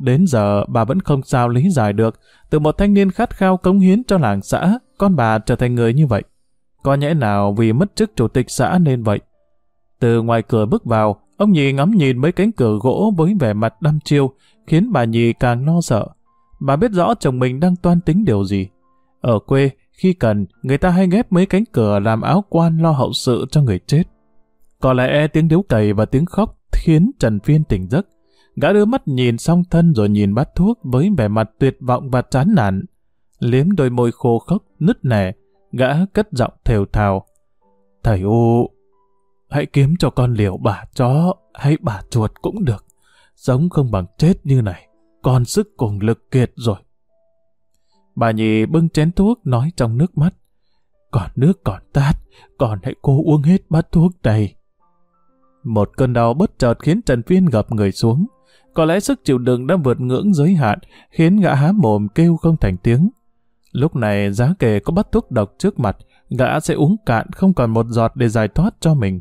Đến giờ bà vẫn không sao lý giải được, từ một thanh niên khát khao cống hiến cho làng xã, con bà trở thành người như vậy. Có nhẽ nào vì mất chức chủ tịch xã nên vậy? Từ ngoài cửa bước vào, ông nhì ngắm nhìn mấy cánh cửa gỗ với vẻ mặt đăm chiêu, khiến bà nhì càng lo sợ. Bà biết rõ chồng mình đang toan tính điều gì. Ở quê, khi cần, người ta hay ghép mấy cánh cửa làm áo quan lo hậu sự cho người chết. Có lẽ tiếng điếu cày và tiếng khóc khiến Trần Phiên tỉnh giấc. Gã đưa mắt nhìn song thân rồi nhìn bát thuốc với vẻ mặt tuyệt vọng và chán nản. Liếm đôi môi khô khốc, nứt nẻ, gã cất giọng thều thào. Thầy U, hãy kiếm cho con liều bà chó hay bà chuột cũng được. Sống không bằng chết như này, còn sức cùng lực kiệt rồi. Bà nhị bưng chén thuốc nói trong nước mắt. Còn nước còn tát, còn hãy cố uống hết bát thuốc này. Một cơn đau bất chợt khiến Trần Phiên gập người xuống. Có lẽ sức chịu đựng đã vượt ngưỡng giới hạn, khiến gã há mồm kêu không thành tiếng. Lúc này giá kề có bắt thuốc độc trước mặt, gã sẽ uống cạn không còn một giọt để giải thoát cho mình.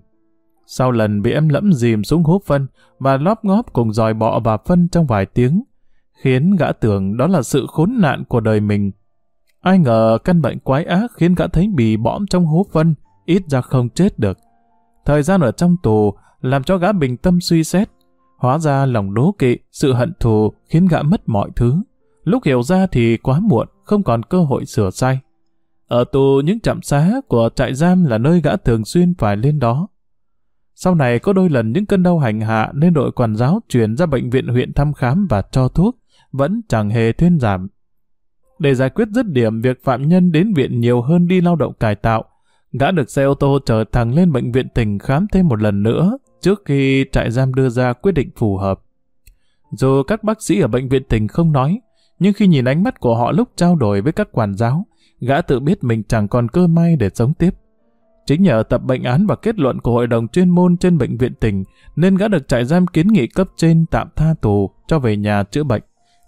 Sau lần bị em lẫm dìm xuống hố phân và lóp ngóp cùng dòi bọ và phân trong vài tiếng, khiến gã tưởng đó là sự khốn nạn của đời mình. Ai ngờ căn bệnh quái ác khiến gã thấy bì bõm trong hố phân, ít ra không chết được. Thời gian ở trong tù làm cho gã bình tâm suy xét. Hóa ra lòng đố kỵ, sự hận thù khiến gã mất mọi thứ. Lúc hiểu ra thì quá muộn, không còn cơ hội sửa sai. Ở tù những trạm xá của trại giam là nơi gã thường xuyên phải lên đó. Sau này có đôi lần những cơn đau hành hạ nên đội quản giáo chuyển ra bệnh viện huyện thăm khám và cho thuốc, vẫn chẳng hề thuyên giảm. Để giải quyết dứt điểm việc phạm nhân đến viện nhiều hơn đi lao động cải tạo, gã được xe ô tô chở thẳng lên bệnh viện tỉnh khám thêm một lần nữa trước khi trại giam đưa ra quyết định phù hợp. Dù các bác sĩ ở bệnh viện tỉnh không nói, nhưng khi nhìn ánh mắt của họ lúc trao đổi với các quản giáo, gã tự biết mình chẳng còn cơ may để sống tiếp. Chính nhờ tập bệnh án và kết luận của hội đồng chuyên môn trên bệnh viện tỉnh nên gã được trại giam kiến nghị cấp trên tạm tha tù cho về nhà chữa bệnh.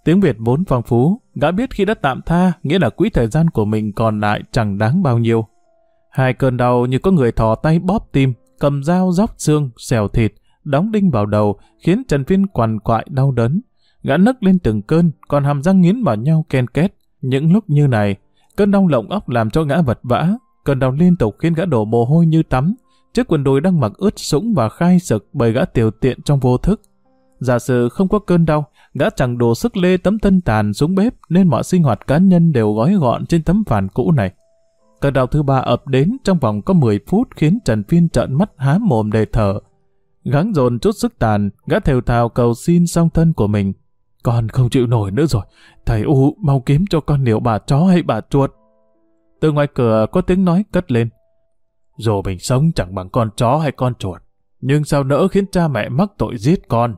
Tiếng Việt vốn phong phú, gã biết khi đã tạm tha nghĩa là quỹ thời gian của mình còn lại chẳng đáng bao nhiêu. Hai cơn đau như có người thò tay bóp tim, cầm dao róc xương, xèo thịt, đóng đinh vào đầu khiến Trần Phiên quằn quại đau đớn. Gã nấc lên từng cơn, còn hàm răng nghiến vào nhau ken két. Những lúc như này, cơn đau lộng óc làm cho gã vật vã, cơn đau liên tục khiến gã đổ mồ hôi như tắm. Chiếc quần đùi đang mặc ướt sũng và khai sực bởi gã tiểu tiện trong vô thức. Giả sử không có cơn đau, gã chẳng đổ sức lê tấm thân tàn xuống bếp nên mọi sinh hoạt cá nhân đều gói gọn trên tấm phản cũ này. Cơn đau thứ ba ập đến trong vòng có 10 phút khiến Trần Phiên trợn mắt há mồm để thở. Gắng dồn chút sức tàn, gã thều thào cầu xin song thân của mình. Con không chịu nổi nữa rồi, thầy U mau kiếm cho con liệu bà chó hay bà chuột. Từ ngoài cửa có tiếng nói cất lên. Dù mình sống chẳng bằng con chó hay con chuột, nhưng sao nỡ khiến cha mẹ mắc tội giết con.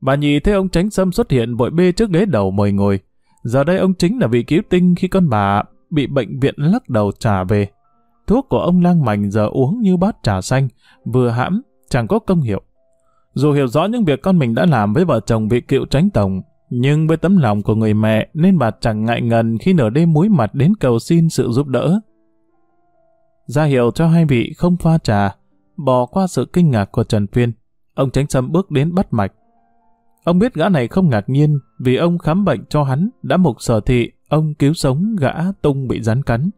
Bà nhì thấy ông tránh sâm xuất hiện vội bê trước ghế đầu mời ngồi. Giờ đây ông chính là vị cứu tinh khi con bà bị bệnh viện lắc đầu trả về. Thuốc của ông lang mảnh giờ uống như bát trà xanh, vừa hãm, chẳng có công hiệu. Dù hiểu rõ những việc con mình đã làm với vợ chồng vị cựu tránh tổng, nhưng với tấm lòng của người mẹ nên bà chẳng ngại ngần khi nửa đêm muối mặt đến cầu xin sự giúp đỡ. Ra hiệu cho hai vị không pha trà, bỏ qua sự kinh ngạc của Trần Phiên. Ông tránh sâm bước đến bắt mạch. Ông biết gã này không ngạc nhiên vì ông khám bệnh cho hắn đã mục sở thị ông cứu sống gã tung bị rắn cắn.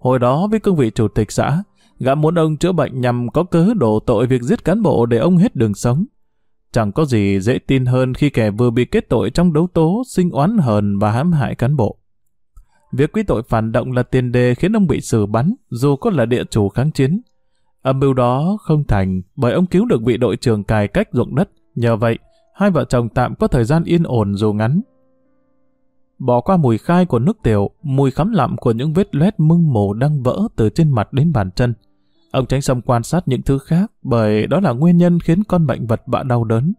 Hồi đó với cương vị chủ tịch xã, gã muốn ông chữa bệnh nhằm có cớ đổ tội việc giết cán bộ để ông hết đường sống. Chẳng có gì dễ tin hơn khi kẻ vừa bị kết tội trong đấu tố sinh oán hờn và hãm hại cán bộ. Việc quy tội phản động là tiền đề khiến ông bị xử bắn, dù có là địa chủ kháng chiến. Âm mưu đó không thành bởi ông cứu được vị đội trưởng cài cách ruộng đất. Nhờ vậy, hai vợ chồng tạm có thời gian yên ổn dù ngắn. Bỏ qua mùi khai của nước tiểu, mùi khắm lặm của những vết loét mưng mồ đang vỡ từ trên mặt đến bàn chân. Ông tránh sâm quan sát những thứ khác bởi đó là nguyên nhân khiến con bệnh vật vạ đau đớn.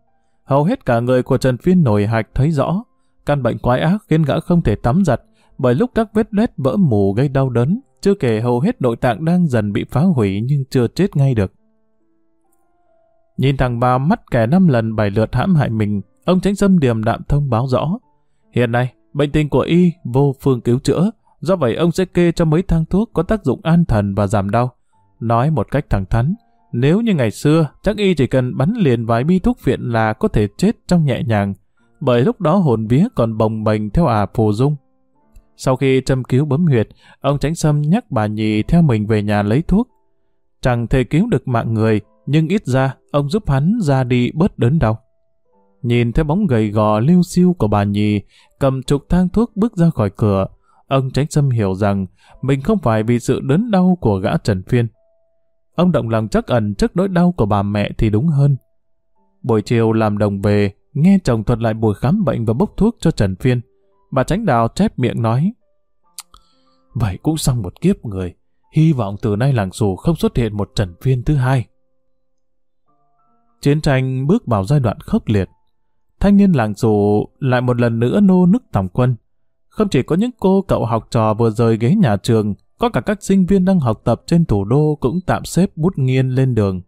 Hầu hết cả người của Trần Phiên nổi hạch thấy rõ, căn bệnh quái ác khiến gã không thể tắm giặt bởi lúc các vết lết vỡ mù gây đau đớn, chưa kể hầu hết nội tạng đang dần bị phá hủy nhưng chưa chết ngay được. Nhìn thằng bà mắt kẻ năm lần bảy lượt hãm hại mình, ông tránh sâm điềm đạm thông báo rõ. Hiện nay, bệnh tình của y vô phương cứu chữa, do vậy ông sẽ kê cho mấy thang thuốc có tác dụng an thần và giảm đau. Nói một cách thẳng thắn, nếu như ngày xưa, chắc y chỉ cần bắn liền vài bi thuốc viện là có thể chết trong nhẹ nhàng, bởi lúc đó hồn vía còn bồng bềnh theo ả phù dung. Sau khi châm cứu bấm huyệt, ông Tránh Sâm nhắc bà nhì theo mình về nhà lấy thuốc. Chẳng thể cứu được mạng người, nhưng ít ra ông giúp hắn ra đi bớt đớn đau. Nhìn theo bóng gầy gò lưu siêu của bà nhì, cầm trục thang thuốc bước ra khỏi cửa, ông Tránh Sâm hiểu rằng mình không phải vì sự đớn đau của gã Trần Phiên. Ông động lòng chắc ẩn trước nỗi đau của bà mẹ thì đúng hơn. Buổi chiều làm đồng về, nghe chồng thuật lại buổi khám bệnh và bốc thuốc cho Trần Phiên. Bà Tránh Đào chép miệng nói, Vậy cũng xong một kiếp người, hy vọng từ nay làng xù không xuất hiện một Trần Phiên thứ hai. Chiến tranh bước vào giai đoạn khốc liệt. Thanh niên làng dù lại một lần nữa nô nức tòng quân. Không chỉ có những cô cậu học trò vừa rời ghế nhà trường, có cả các sinh viên đang học tập trên thủ đô cũng tạm xếp bút nghiên lên đường.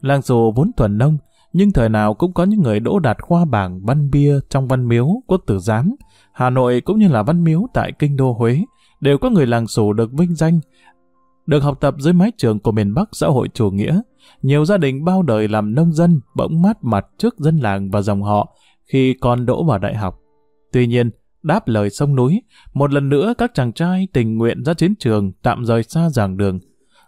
Làng dù vốn thuần nông, nhưng thời nào cũng có những người đỗ đạt khoa bảng văn bia trong văn miếu, quốc tử giám, Hà Nội cũng như là Văn Miếu tại Kinh Đô Huế đều có người làng sủ được vinh danh, được học tập dưới mái trường của miền Bắc xã hội chủ nghĩa. Nhiều gia đình bao đời làm nông dân bỗng mát mặt trước dân làng và dòng họ khi con đỗ vào đại học. Tuy nhiên, đáp lời sông núi, một lần nữa các chàng trai tình nguyện ra chiến trường tạm rời xa giảng đường.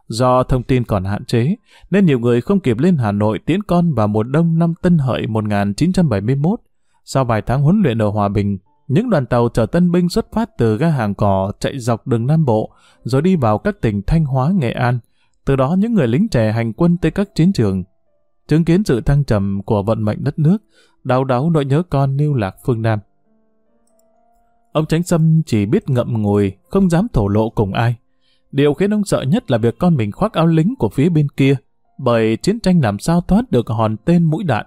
Do thông tin còn hạn chế, nên nhiều người không kịp lên Hà Nội tiễn con vào mùa đông năm Tân Hợi 1971. Sau vài tháng huấn luyện ở Hòa Bình, những đoàn tàu chở tân binh xuất phát từ ga hàng cỏ chạy dọc đường Nam Bộ, rồi đi vào các tỉnh Thanh Hóa, Nghệ An. Từ đó những người lính trẻ hành quân tới các chiến trường. Chứng kiến sự thăng trầm của vận mệnh đất nước, đau đáu nỗi nhớ con lưu lạc phương Nam. Ông Tránh Sâm chỉ biết ngậm ngùi, không dám thổ lộ cùng ai. Điều khiến ông sợ nhất là việc con mình khoác áo lính của phía bên kia, bởi chiến tranh làm sao thoát được hòn tên mũi đạn.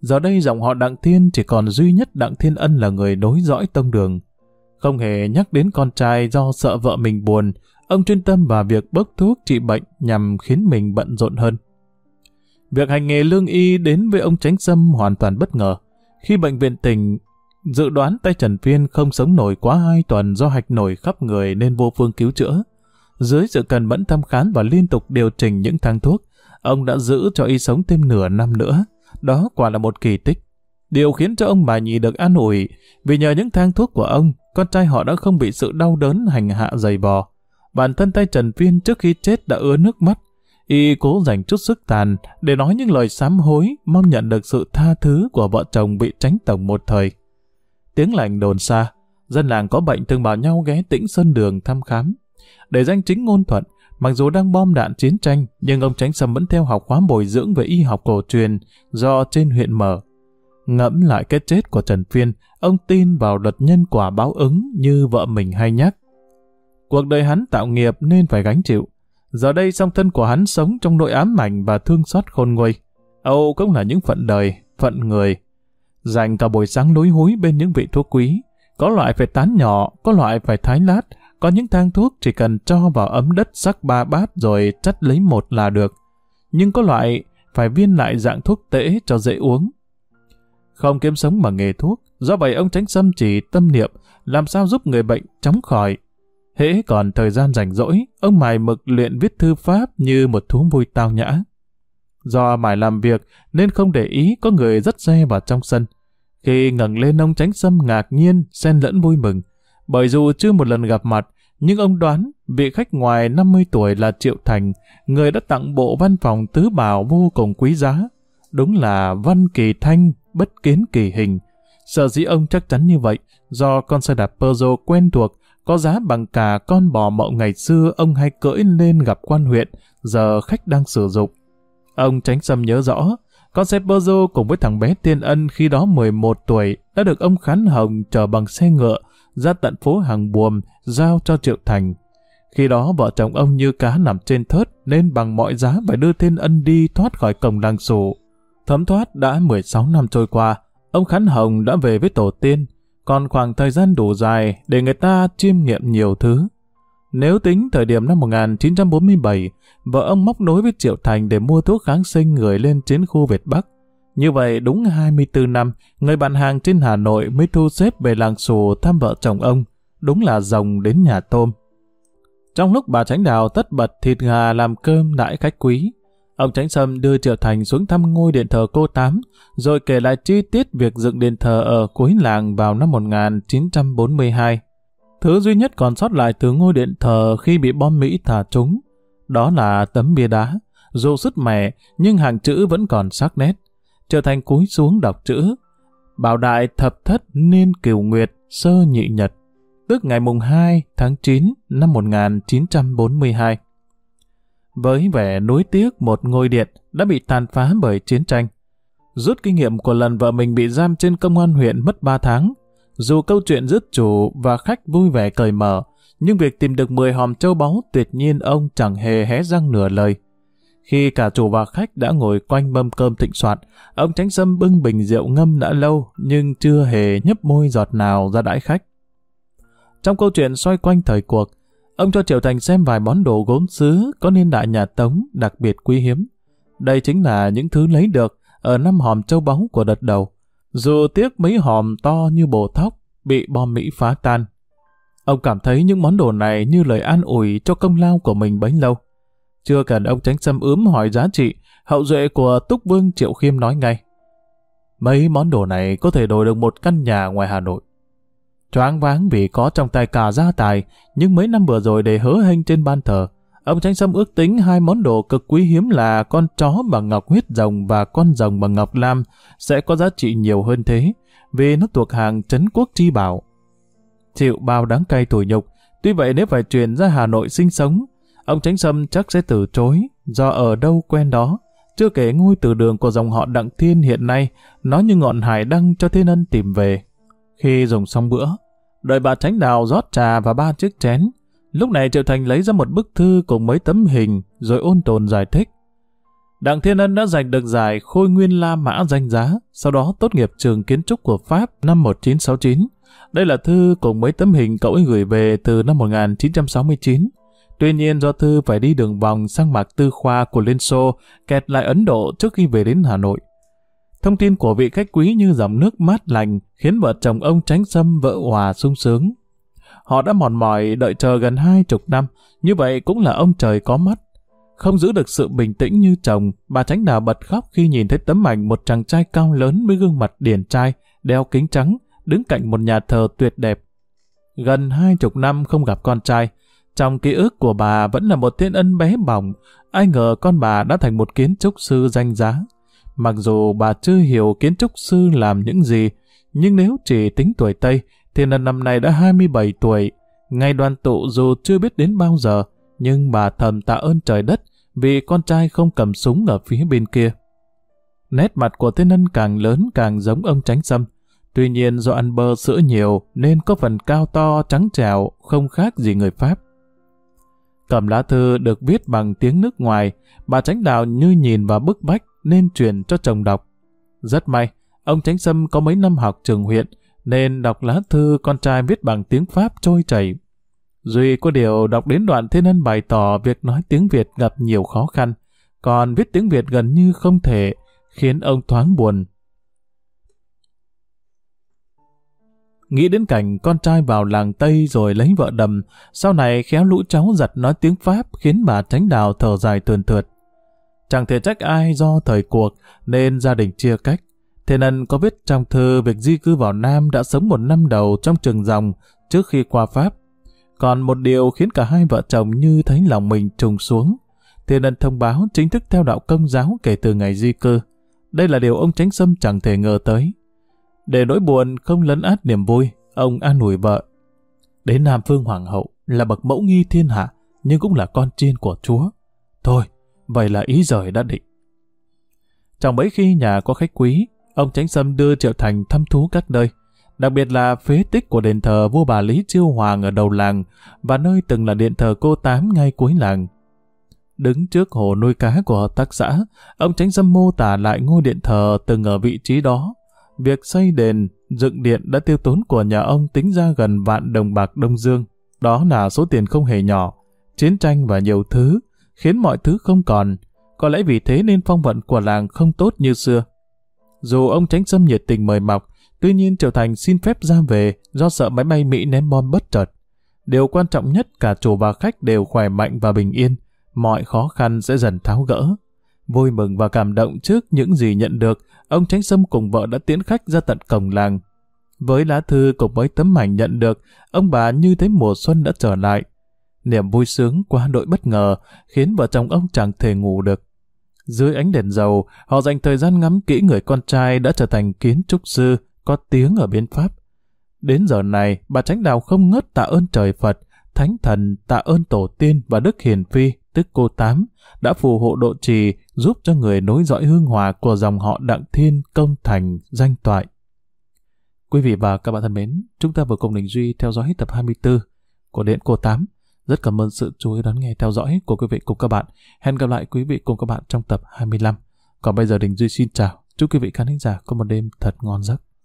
Giờ đây dòng họ Đặng Thiên chỉ còn duy nhất Đặng Thiên Ân là người nối dõi tông đường. Không hề nhắc đến con trai do sợ vợ mình buồn, ông chuyên tâm vào việc bốc thuốc trị bệnh nhằm khiến mình bận rộn hơn. Việc hành nghề lương y đến với ông Tránh Sâm hoàn toàn bất ngờ. Khi bệnh viện tỉnh dự đoán tay Trần Phiên không sống nổi quá hai tuần do hạch nổi khắp người nên vô phương cứu chữa. Dưới sự cần mẫn thăm khám và liên tục điều chỉnh những thang thuốc, ông đã giữ cho y sống thêm nửa năm nữa. Đó quả là một kỳ tích. Điều khiến cho ông bà nhị được an ủi, vì nhờ những thang thuốc của ông, con trai họ đã không bị sự đau đớn hành hạ dày vò. Bản thân tay Trần Phiên trước khi chết đã ứa nước mắt, y cố dành chút sức tàn để nói những lời sám hối, mong nhận được sự tha thứ của vợ chồng bị tránh tổng một thời. Tiếng lành đồn xa, dân làng có bệnh thường bảo nhau ghé tĩnh sơn đường thăm khám. Để danh chính ngôn thuận, mặc dù đang bom đạn chiến tranh, nhưng ông Tránh Sâm vẫn theo học khóa bồi dưỡng về y học cổ truyền do trên huyện mở. Ngẫm lại cái chết của Trần Phiên, ông tin vào luật nhân quả báo ứng như vợ mình hay nhắc. Cuộc đời hắn tạo nghiệp nên phải gánh chịu. Giờ đây song thân của hắn sống trong nỗi ám ảnh và thương xót khôn nguôi. Âu cũng là những phận đời, phận người. Dành cả buổi sáng lối húi bên những vị thuốc quý. Có loại phải tán nhỏ, có loại phải thái lát, có những thang thuốc chỉ cần cho vào ấm đất sắc ba bát rồi chắt lấy một là được. Nhưng có loại phải viên lại dạng thuốc tễ cho dễ uống. Không kiếm sống bằng nghề thuốc, do vậy ông tránh xâm chỉ tâm niệm làm sao giúp người bệnh chóng khỏi. Hễ còn thời gian rảnh rỗi, ông mài mực luyện viết thư pháp như một thú vui tao nhã. Do mải làm việc nên không để ý có người rất xe vào trong sân. Khi ngẩng lên ông tránh xâm ngạc nhiên, xen lẫn vui mừng. Bởi dù chưa một lần gặp mặt, nhưng ông đoán vị khách ngoài 50 tuổi là Triệu Thành, người đã tặng bộ văn phòng tứ bảo vô cùng quý giá. Đúng là văn kỳ thanh, bất kiến kỳ hình. Sợ dĩ ông chắc chắn như vậy, do con xe đạp Peugeot quen thuộc, có giá bằng cả con bò mậu ngày xưa ông hay cưỡi lên gặp quan huyện, giờ khách đang sử dụng. Ông tránh Sâm nhớ rõ, con xe Peugeot cùng với thằng bé Tiên Ân khi đó 11 tuổi đã được ông Khán Hồng chở bằng xe ngựa ra tận phố hàng buồm giao cho Triệu Thành. Khi đó vợ chồng ông như cá nằm trên thớt nên bằng mọi giá phải đưa Tiên Ân đi thoát khỏi cổng làng sủ. Thấm thoát đã 16 năm trôi qua, ông Khán Hồng đã về với tổ tiên, còn khoảng thời gian đủ dài để người ta chiêm nghiệm nhiều thứ. Nếu tính thời điểm năm 1947, vợ ông móc nối với Triệu Thành để mua thuốc kháng sinh người lên chiến khu Việt Bắc. Như vậy đúng 24 năm, người bạn hàng trên Hà Nội mới thu xếp về làng xù thăm vợ chồng ông. Đúng là rồng đến nhà tôm. Trong lúc bà Tránh Đào tất bật thịt gà làm cơm đại khách quý, ông Tránh Sâm đưa Triệu Thành xuống thăm ngôi điện thờ cô Tám, rồi kể lại chi tiết việc dựng điện thờ ở cuối làng vào năm 1942. Thứ duy nhất còn sót lại từ ngôi điện thờ khi bị bom Mỹ thả trúng, đó là tấm bia đá. Dù sứt mẻ, nhưng hàng chữ vẫn còn sắc nét. Trở thành cúi xuống đọc chữ. Bảo đại thập thất nên kiều nguyệt sơ nhị nhật, tức ngày mùng 2 tháng 9 năm 1942. Với vẻ nối tiếc một ngôi điện đã bị tàn phá bởi chiến tranh. Rút kinh nghiệm của lần vợ mình bị giam trên công an huyện mất 3 tháng, dù câu chuyện dứt chủ và khách vui vẻ cởi mở, nhưng việc tìm được 10 hòm châu báu tuyệt nhiên ông chẳng hề hé răng nửa lời. Khi cả chủ và khách đã ngồi quanh mâm cơm thịnh soạn, ông tránh sâm bưng bình rượu ngâm đã lâu nhưng chưa hề nhấp môi giọt nào ra đãi khách. Trong câu chuyện xoay quanh thời cuộc, ông cho Triệu Thành xem vài món đồ gốm sứ có niên đại nhà Tống đặc biệt quý hiếm. Đây chính là những thứ lấy được ở năm hòm châu báu của đợt đầu. Dù tiếc mấy hòm to như bồ thóc, bị bom Mỹ phá tan. Ông cảm thấy những món đồ này như lời an ủi cho công lao của mình bấy lâu. Chưa cần ông tránh xâm ướm hỏi giá trị, hậu duệ của Túc Vương Triệu Khiêm nói ngay. Mấy món đồ này có thể đổi được một căn nhà ngoài Hà Nội. Choáng váng vì có trong tay cả gia tài, nhưng mấy năm vừa rồi để hớ hênh trên ban thờ, ông Tránh Sâm ước tính hai món đồ cực quý hiếm là con chó bằng ngọc huyết rồng và con rồng bằng ngọc lam sẽ có giá trị nhiều hơn thế, vì nó thuộc hàng trấn quốc chi bảo. Chịu bao đáng cay tủi nhục, tuy vậy nếu phải truyền ra Hà Nội sinh sống, ông Tránh Sâm chắc sẽ từ chối, do ở đâu quen đó. Chưa kể ngôi từ đường của dòng họ Đặng Thiên hiện nay, nó như ngọn hải đăng cho thiên ân tìm về. Khi dùng xong bữa, đợi bà Tránh Đào rót trà và ba chiếc chén. Lúc này Triệu Thành lấy ra một bức thư cùng mấy tấm hình, rồi ôn tồn giải thích. Đặng Thiên Ân đã giành được giải Khôi Nguyên La Mã danh giá, sau đó tốt nghiệp trường kiến trúc của Pháp năm 1969. Đây là thư cùng mấy tấm hình cậu ấy gửi về từ năm 1969. Tuy nhiên do thư phải đi đường vòng sang mạc tư khoa của Liên Xô, kẹt lại Ấn Độ trước khi về đến Hà Nội. Thông tin của vị khách quý như dòng nước mát lành khiến vợ chồng ông tránh xâm vợ hòa sung sướng. Họ đã mòn mỏi đợi chờ gần hai chục năm, như vậy cũng là ông trời có mắt. Không giữ được sự bình tĩnh như chồng, bà tránh đào bật khóc khi nhìn thấy tấm ảnh một chàng trai cao lớn với gương mặt điển trai, đeo kính trắng, đứng cạnh một nhà thờ tuyệt đẹp. Gần hai chục năm không gặp con trai, trong ký ức của bà vẫn là một thiên ân bé bỏng, ai ngờ con bà đã thành một kiến trúc sư danh giá. Mặc dù bà chưa hiểu kiến trúc sư làm những gì, nhưng nếu chỉ tính tuổi Tây, Thiên Ân năm nay đã 27 tuổi. Ngày đoàn tụ dù chưa biết đến bao giờ, nhưng bà thầm tạ ơn trời đất vì con trai không cầm súng ở phía bên kia. Nét mặt của thiên ân càng lớn càng giống ông tránh sâm. Tuy nhiên do ăn bơ sữa nhiều nên có phần cao to trắng trẻo không khác gì người Pháp. Cầm lá thư được viết bằng tiếng nước ngoài, bà tránh đạo như nhìn vào bức bách nên truyền cho chồng đọc. Rất may, ông Tránh Sâm có mấy năm học trường huyện, nên đọc lá thư con trai viết bằng tiếng Pháp trôi chảy. Duy có điều đọc đến đoạn thiên ân bày tỏ việc nói tiếng Việt gặp nhiều khó khăn, còn viết tiếng Việt gần như không thể, khiến ông thoáng buồn. Nghĩ đến cảnh con trai vào làng Tây rồi lấy vợ đầm, sau này khéo lũ cháu giật nói tiếng Pháp khiến bà tránh đào thở dài tườn thượt. Chẳng thể trách ai do thời cuộc nên gia đình chia cách. Thế nên có viết trong thư việc di cư vào Nam đã sống một năm đầu trong trường dòng trước khi qua Pháp. Còn một điều khiến cả hai vợ chồng như thấy lòng mình trùng xuống. Thiên ân thông báo chính thức theo đạo công giáo kể từ ngày di cư. Đây là điều ông Tránh Sâm chẳng thể ngờ tới. Để nỗi buồn không lấn át niềm vui, ông an ủi vợ. Đến Nam Phương Hoàng hậu là bậc mẫu nghi thiên hạ, nhưng cũng là con chiên của Chúa. Thôi, vậy là ý rời đã định. Trong mấy khi nhà có khách quý, ông Tránh Sâm đưa Triệu Thành thăm thú các nơi, đặc biệt là phế tích của đền thờ vua bà Lý Chiêu Hoàng ở đầu làng và nơi từng là điện thờ cô Tám ngay cuối làng. Đứng trước hồ nuôi cá của hợp tác xã, ông Tránh Sâm mô tả lại ngôi điện thờ từng ở vị trí đó. Việc xây đền, dựng điện đã tiêu tốn của nhà ông tính ra gần vạn đồng bạc Đông Dương. Đó là số tiền không hề nhỏ. Chiến tranh và nhiều thứ, khiến mọi thứ không còn. Có lẽ vì thế nên phong vận của làng không tốt như xưa. Dù ông tránh Sâm nhiệt tình mời mọc, tuy nhiên Triệu Thành xin phép ra về do sợ máy bay Mỹ ném bom bất chợt. Điều quan trọng nhất cả chủ và khách đều khỏe mạnh và bình yên, mọi khó khăn sẽ dần tháo gỡ. Vui mừng và cảm động trước những gì nhận được, ông Tránh Sâm cùng vợ đã tiến khách ra tận cổng làng. Với lá thư cùng với tấm ảnh nhận được, ông bà như thấy mùa xuân đã trở lại. Niềm vui sướng quá đội bất ngờ khiến vợ chồng ông chẳng thể ngủ được. Dưới ánh đèn dầu, họ dành thời gian ngắm kỹ người con trai đã trở thành kiến trúc sư, có tiếng ở bên Pháp. Đến giờ này, bà Tránh Đào không ngớt tạ ơn trời Phật, Thánh Thần, tạ ơn Tổ tiên và Đức Hiền Phi, tức cô Tám, đã phù hộ độ trì giúp cho người nối dõi hương hòa của dòng họ Đặng Thiên công thành danh toại. Quý vị và các bạn thân mến, chúng ta vừa cùng Đình Duy theo dõi tập 24 của Điện Cô Tám. Rất cảm ơn sự chú ý đón nghe, theo dõi của quý vị cùng các bạn. Hẹn gặp lại quý vị cùng các bạn trong tập 25. Còn bây giờ Đình Duy xin chào. Chúc quý vị khán giả có một đêm thật ngon giấc.